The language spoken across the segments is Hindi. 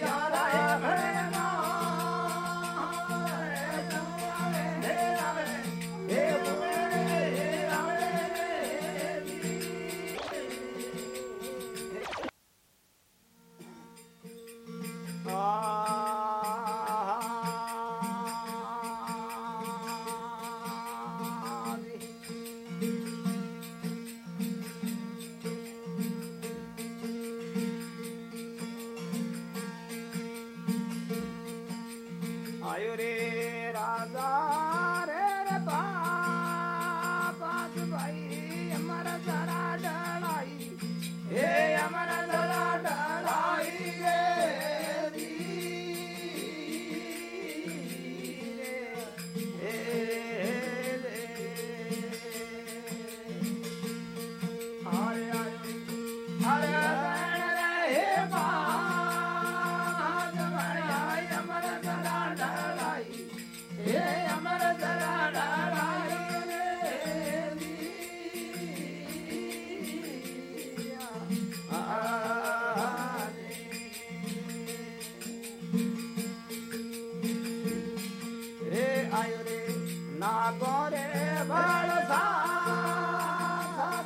Yeah.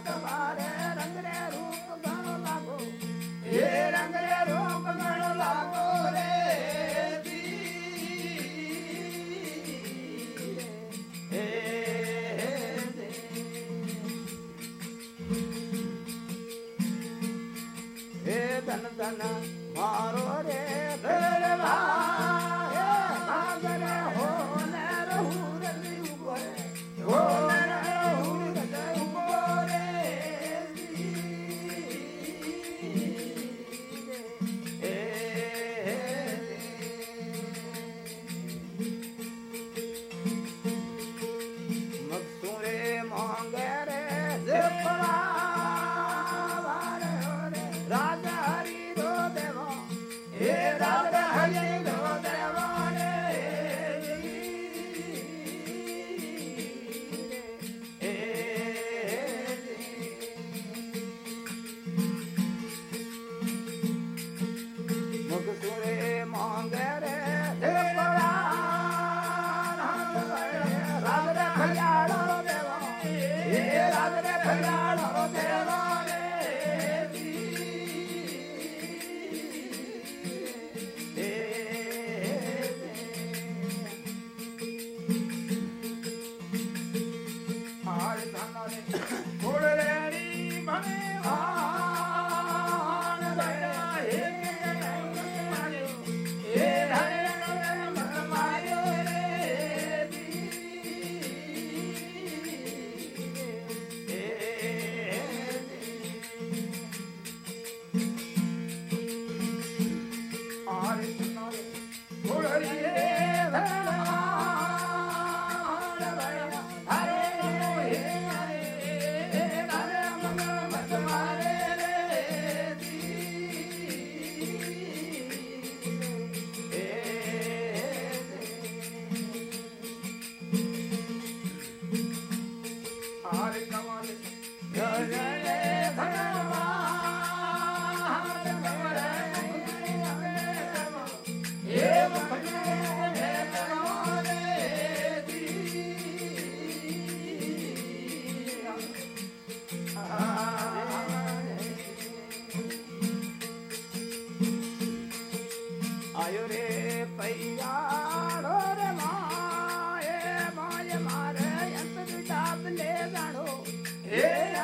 तव्हारे रंगरे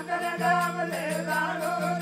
હે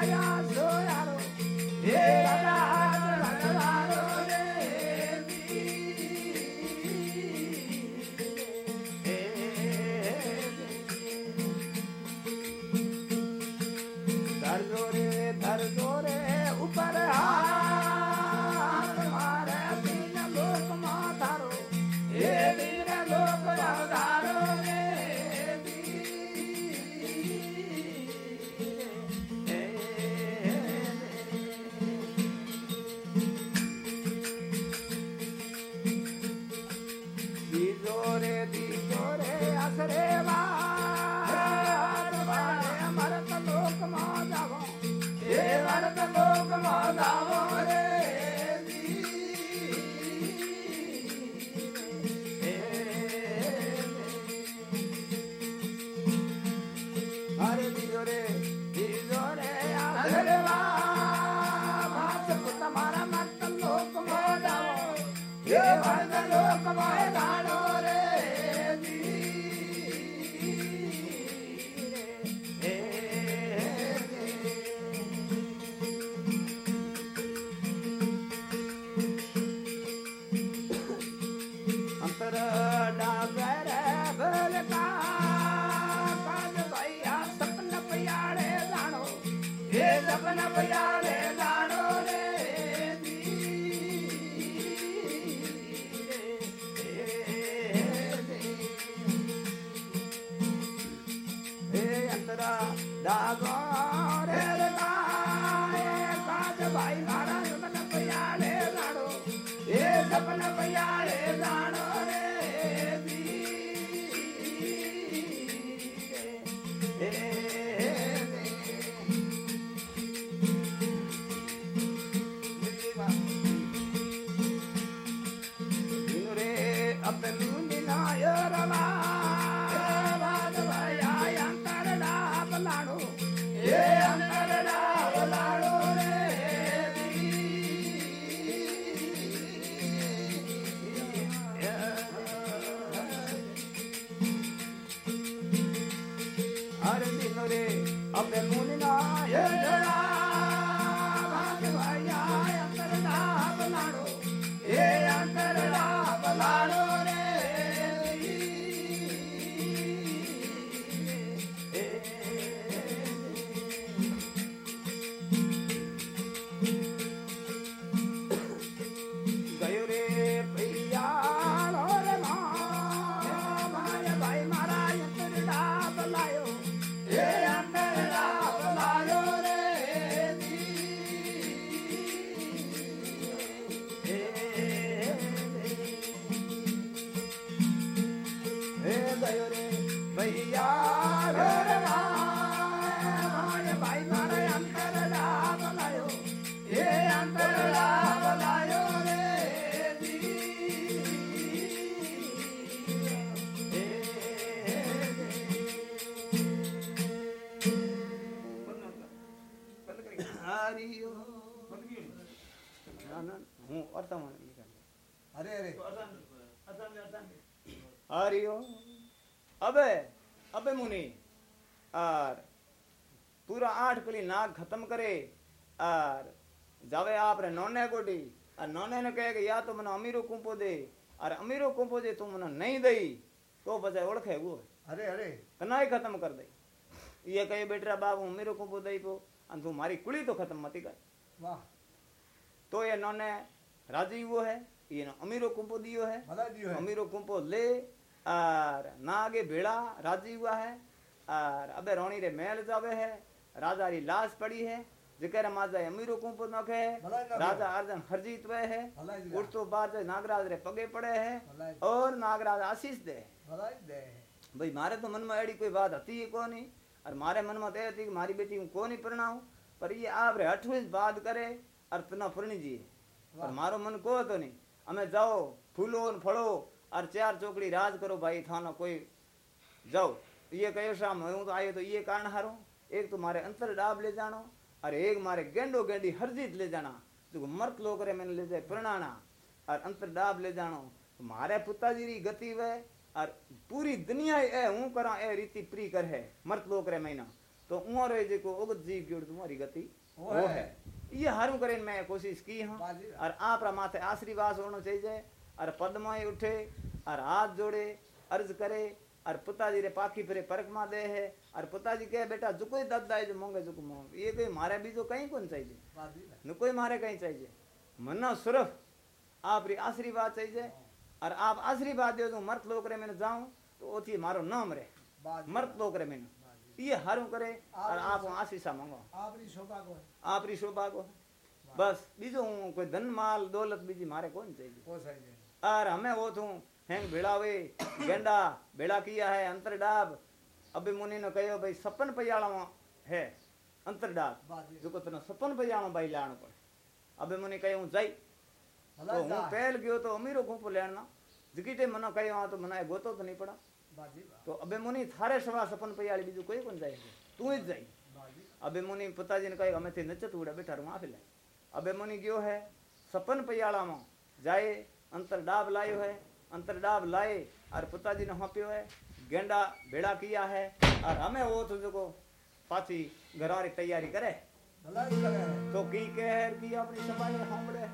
Yeah. Sapana Bayane करे। और जावे आप रे नौने गोडी। और नौने ने कहे कि या तो मने अमीरो कुंपो दे। और अमीरो कुंपो दे तो तू मने नहीं दई। तो बजाय ओळखे वो अरे अरे। कनाई खत्म कर दे ये कहे बेटरा बाप हूँ अमीरो कुंपो दई पो। अन तू मारी कुली तो खत्म मती कर। वाह। तो ये नौने राज़ी वो है। ये ना अमीरो कुंपो दियो है। दियो है। अमीरो कुंपो ले। और ना आगे भेड़ा राज़ी हुआ है। और अबे रोनी रे मेल जावे है। राजा री लाश पड़ी है जिकर माजा अमीरो कुंपो नख है। राजा अर्जन हरजीत वे है उड़तो बार जो नागराज रे पगे पड़े है और नागराज आशीष दे। भाई मारे तो मन में एड़ी कोई बात हती ही कोनी और मारे मन में तो तय थी कि मारी बेटी को कोनी परणाऊ पर ये आप रे अठवीं बात करे और तो तना फरणी जी। पर मारो मन को तो नहीं। हमें जाओ फूलो और फड़ो और चार चौकड़ी राज करो भाई थाना कोई जाओ। ये कहो शाम हूँ तो आयो तो ये कारण हारो। एक तो मारे अंतर डाब ले जानो और एक मारे गेंडो गेंडी हरजीत ले जाना जो मर्त लोग रे मैंने ले जाए प्रणाना और अंतर डाब ले जानो मारे पिताजी री गति वे और पूरी दुनिया ए हूँ करा ए रीति प्री कर है मर्त लोग रे महीना तो उहो रे जेको उगत जीव गियोड़ तुम्हारी गति वो है। है। ये हारू करे मैं कोशिश की हूँ। और आपरा माथे आशीर्वाद होना चाहिए और पद्माई उठे और हाथ जोड़े अर्ज़ करे और पिताजी रे पाखी फिरे परकमा दे है और पिताजी कहे बेटा जो कोई दत्त दाए जो मोंगे जो मोंग। ये कोई मारे भी बीजो कहीं कौन चाहिए न। कोई मारे कहीं चाहिए मना सिर्फ़ आप री आशीर्वाद चाहिए और आप आशीर्वाद दे दो मर्त लोग रे मैंने जाऊँ तो ओथी मारो नाम रे। मर्त लोग रे मैंने। ये हर करे और आप आशीषा मांगो। आप री शोभा को। आप शोभा को। बस बीजो हूँ कोई धन माल दौलत बीजी मारे कौन चाहिए और हमें वो थू हैंग भेड़ावे गेंडा भेड़ा किया है अंतर डाब अबे मुनि ने कहो भाई सपन पजाणो है अंतरडाल जेको तने सपन पजाणो भाई लाणो पड़े अबे मुनि कयो जाई तो हूँ पहल गयो तो अमीरो गुंपो लेना जकी ते मना कयो आ तो मना गोतो तो नहीं पड़ा तो अबे मुनि थारे सवा सपन पयाली बिजो कोई कोन जाए तू ही जाई अबे मुनि पिताजी ने कहो हमें ते नचत उड़ा बैठा रवा फिर अबे मुनि गयो है सपन पयाला में जाए अंतर डाब लायो है अंतर डाब लाए और पिताजी ने हाँप्यो है गेंडा भेड़ा किया है और हमें वो तुझको पाछी घरारी तैयारी करे। तो की कहर की अपनी सफ़ाई हमड़े है?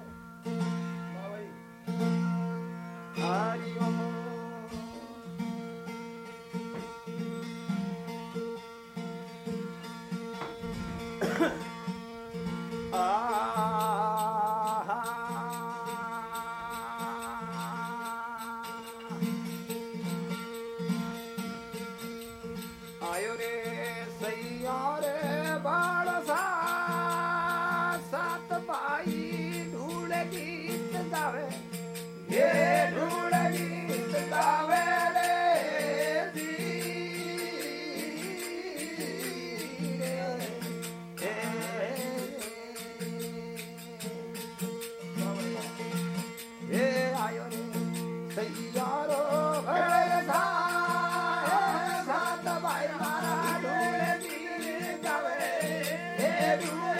सात भाई मारा ढूळे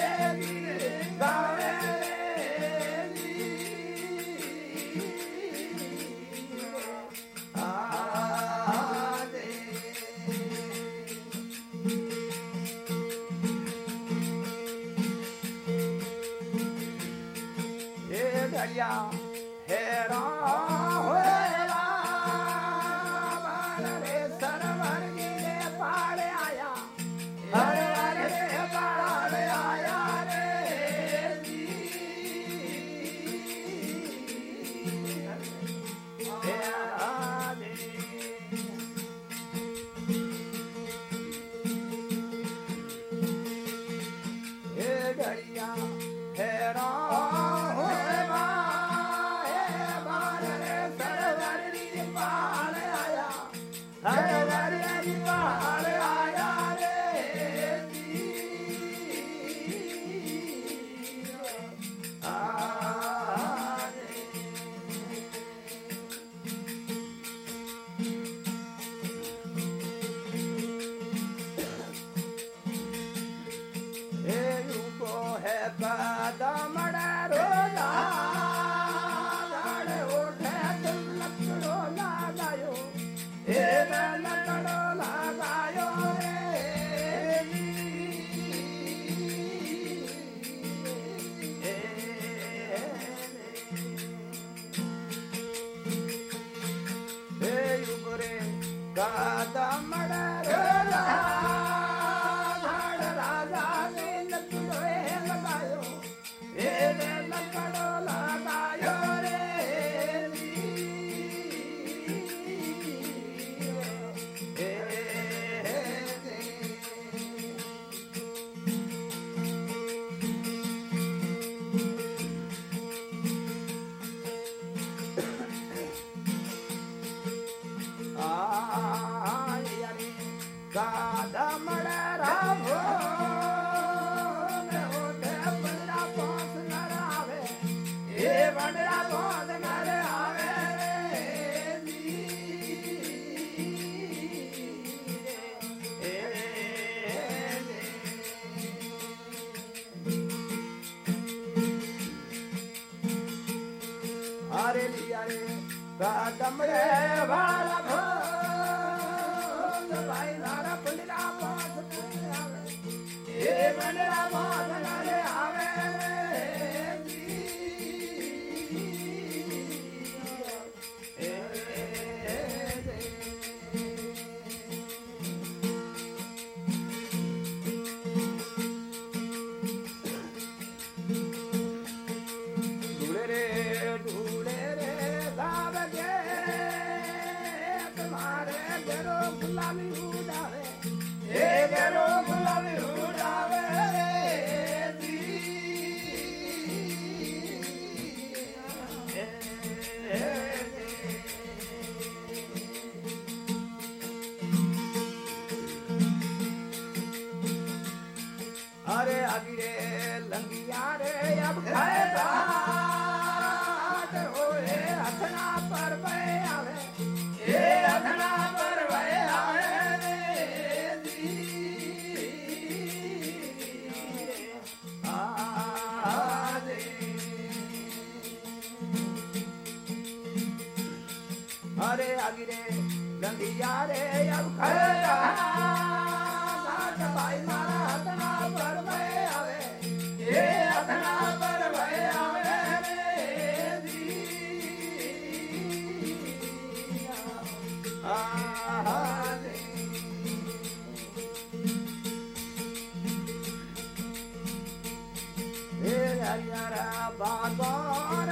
Hare Bhagwan.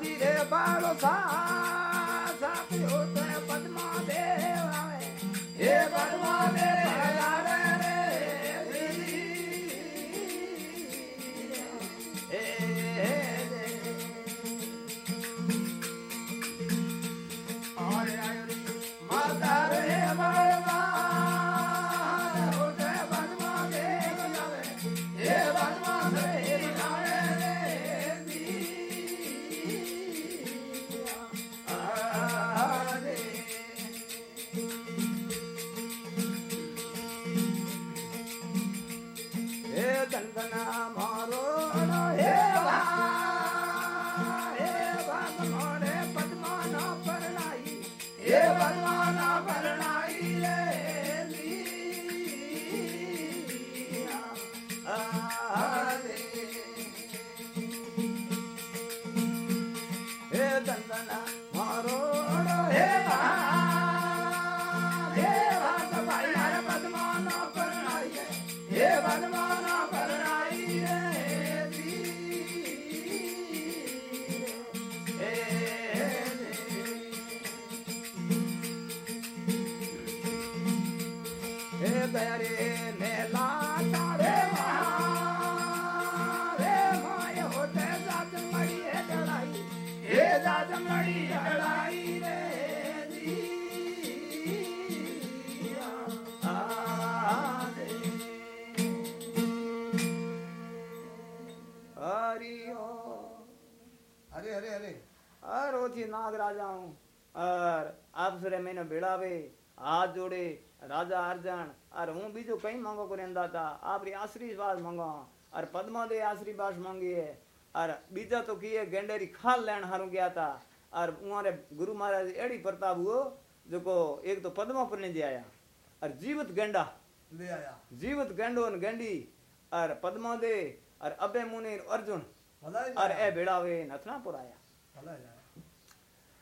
diré balo sa sa piota भरे मेला तारे रे माय होते जाजम मड़ी है कड़ाई हे जाजम मड़ी है कड़ाई रे अरे अरे अरे। और वो थी नाग राजा हूँ और आप सुरे मैंने बिड़ा भी હાથ જોડે રાજા અર્જણ અર હું બીજું કઈ માંગો કરીને દાતા આપરી આશીર્વાદ માંગો અર પદ્મા દે આશીર્વાદ માંગીએ અર બીજા તો કીએ ગેંડેરી ખાલ લેણ હારું ગયા હતા અર ઉમારે ગુરુ મહારાજ એડી પ્રતાપ હુઓ જેકો એક તો પદ્મા પર દે આયા અર જીવત ગેંડા લે આયા જીવત ગેંડો ને ગેંડી અર પદ્મા દે અર અબે મુનિ અર્જુન ભલાઈ અર એ ભેળાવે નથનાપુર આયા ભલાઈ જાય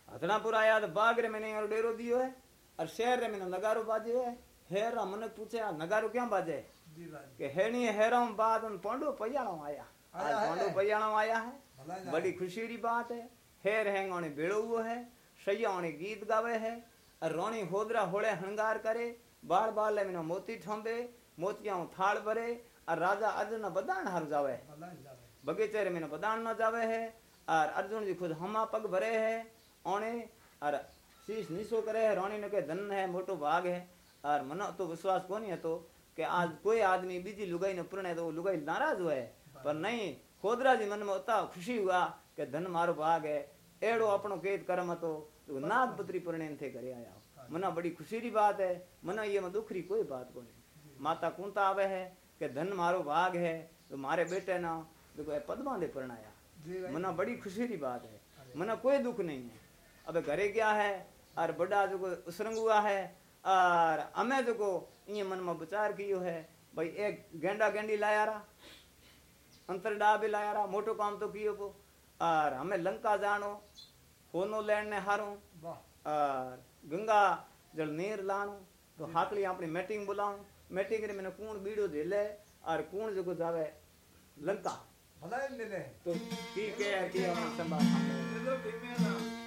हथनापुर आया तो बाग रे मैंने और डेरो दियो है और शहर रे मैंने नगारो बाजे है। हेरा मन पूछे आ नगारो क्या बाजे? के हेणी हेरम बाद उन पांडो पयाणो आया। आज पांडो पयाणो आया है। बड़ी खुशी री बात है। हेर हेंगोने बेळो हुआ है। सैयाणे गीत गावे है। और रोणी होदरा होड़े हंगार करे। बार बार ले मैंने मोती ठोंबे मोतिया थाल भरे। और राजा अर्जुन बदान हर जावे बगीचे रे मैंने बदान न जावे है। और अर्जुन जी खुद हमा पग भरे है। औने और शीश निशो करे है रोनी रोणी के धन है मोटो भाग है। और मनो तो विश्वास को नहीं है तो के आज कोई आदमी बीजी लुगाई ने पूर्ण तो वो लुगाई नाराज़ हुआ है पर नहीं खोदरा जी मन में उतना खुशी हुआ के धन मारो भाग है। एड़ो अपनो केत कर्म तो, तो नागपत्री परिणयन थे करे आया मना बड़ी खुशी री बात है मना ये में दुख कोई बात को नहीं माता कुंता आवे है के धन मारो भाग है तो मारे बेटे ना तो देखो पदमा दे परणाया। मना बड़ी खुशी री बात है। मना कोई दुख नहीं है। अबे घरे क्या है? और बड़ा जो उसरंग हुआ है और हमें जो को ये मन में विचार कियो है भाई एक गेंडा गेंडी लाया रहा अंतर डा भी लाया रहा मोटो काम तो कियो को और हमें लंका जानो होनो लैंड ने हारो और गंगा जल नीर लानो तो हाकली अपनी मीटिंग बुलाऊ मीटिंग में मैंने कूण बीड़ो दे ले और कूण जो को जावे लंका। तो ठीक है कि हम संभाल।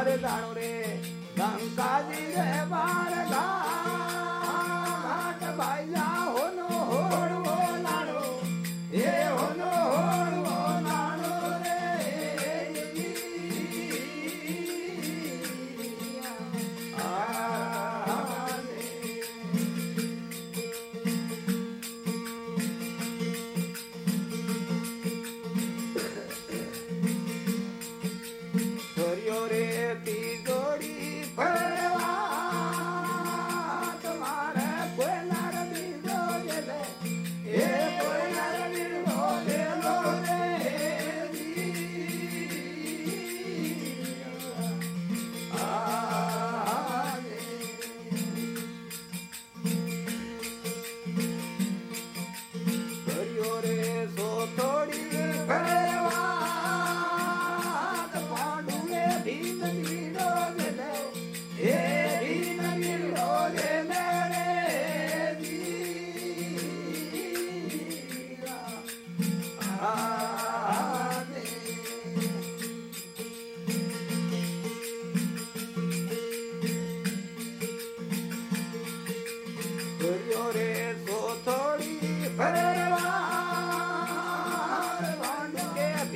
हरे दारो रे। गंगा जी है बार भैया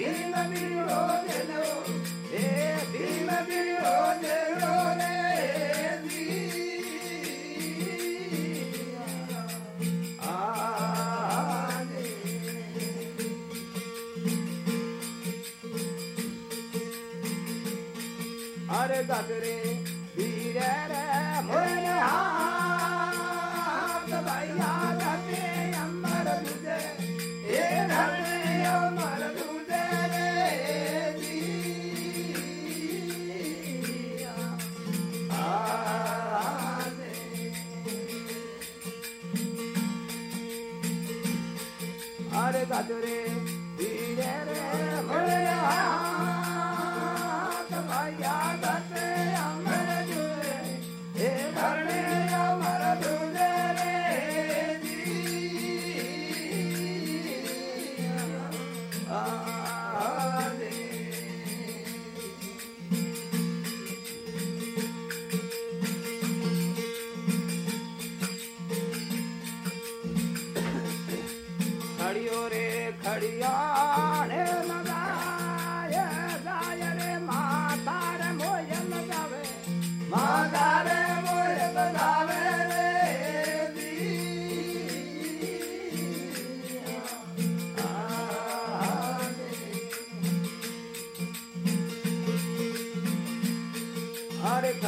के भीम बीरो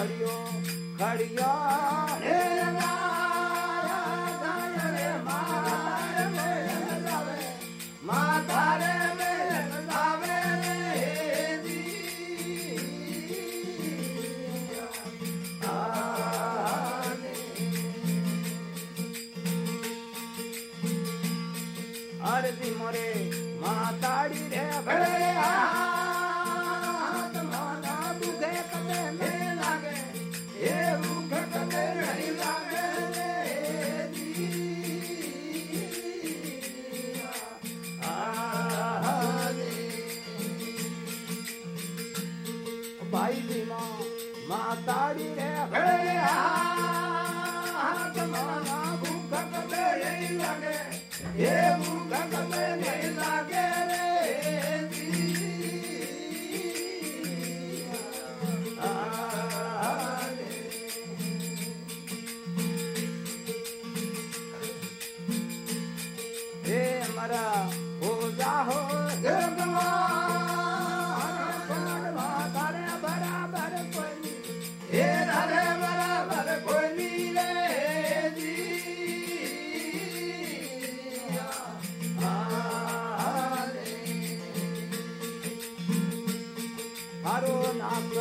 अरे खड़ियो।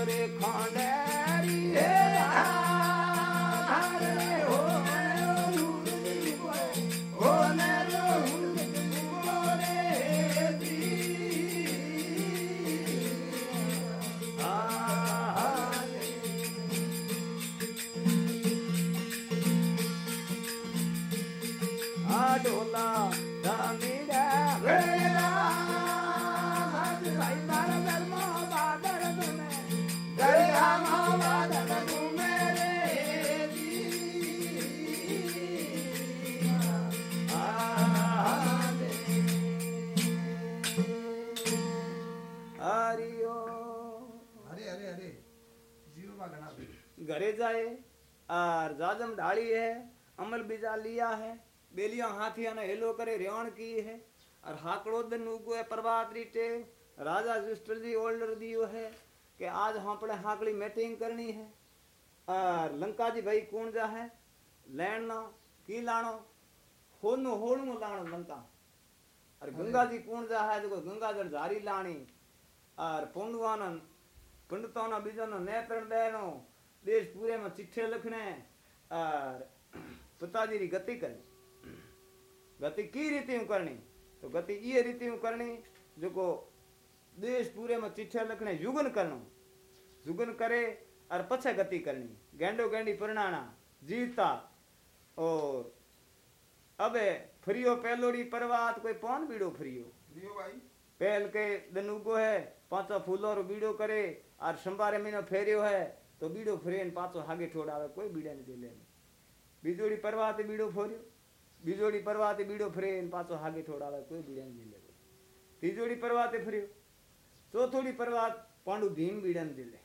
ना करे प्रभात रीटे राजा जी ऑर्डर दियो है कि आज हम अपने हाकड़ी मीटिंग करनी है। और लंका जी भाई कौन जा है? लेना की लाणो होनो होणो लाणो लंका। और गंगा जी। कौन जा है? जो गंगा जल जारी लाणी। और पुंडवानन पंडितों ना बीजों नेत्रण देनो देश पूरे में चिट्ठे लिखने और पिताजी री गति करनी। गति की रीति में करनी? तो गति ये रीति में करनी जो को देश पूरे में चिट्ठे लिखने युगन करनो जुगन करे और पछे गति करनी गेंडो गेंडी परणाना जीता और अबे फ्रियो पेलोड़ी परवात कोई पौन बीड़ो फ्रियो भाई पहल के दिन उगो है पांचो फूलो रो बीड़ो करे और संबारे महीनो फेरियो है तो बीड़ो फरे ने पांचो हागे ठोड़ कोई बीड़ा नहीं दे ले बीजोड़ी परवात बीड़ो फोरियो બીજોડી પરવા તે બીડો ફરે ને પાછો હાગે થોડા આવે કોઈ બીડાને દિલે ત્રીજોડી પરવા તે ફર્યો ચોથોડી પરવા પાંડુ ભીમ બીડાને દિલે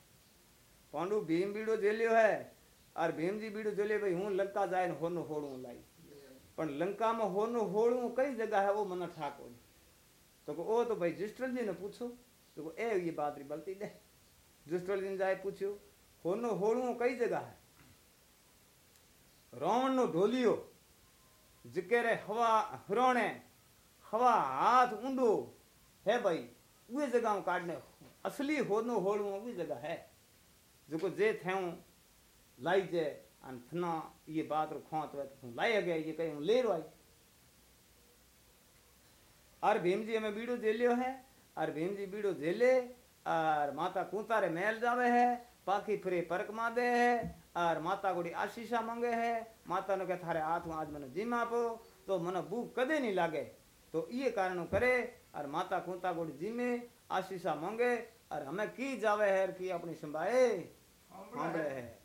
પાંડુ ભીમ બીડો ઝેલ્યો હે અર ભીમજી બીડું ઝેલે ભાઈ હું લંકા જાય ને હોનું હોળું લાવી પણ લંકામાં હોનું હોળું કઈ જગા હે ઓ મને ઠાકો તો કે ઓ તો ભાઈ જિસ્ટ્રલજીને પૂછો તો કે એ એ બાદરી બલતી દે જિસ્ટ્રલજીને જાય પૂછ્યું હોનું હોળું કઈ જગા હે રાવણનો ઢોલિયો होड़ू कई जगह है रावण नो ढोलियो जिके रे हवा हरोणे हवा हाथ, ऊंडो है भाई। उहे जगह काटने असली होनो होड़ू उही जगह है। जेको जे थयूं लाई जे अन थना ये बात रो खोत वे तो लाई गए ये कहीं ले रो आई और भीम जी हमें बीड़ो जेलियो है और भीम जी बीड़ो जेले और माता कुंतारे महल जावे है, पाखी फिरे परक मा दे है। और माता गोड़ी आशीषा मांगे है। माता ने कहे थारे हाथ में आज मैंने जिम आपो। तो मने भूख कदे नहीं लागे। तो ये कारण करे और माता कुंता गोड़ी जिमे आशीषा मांगे और हमें की जावे है की अपनी संभाए? है।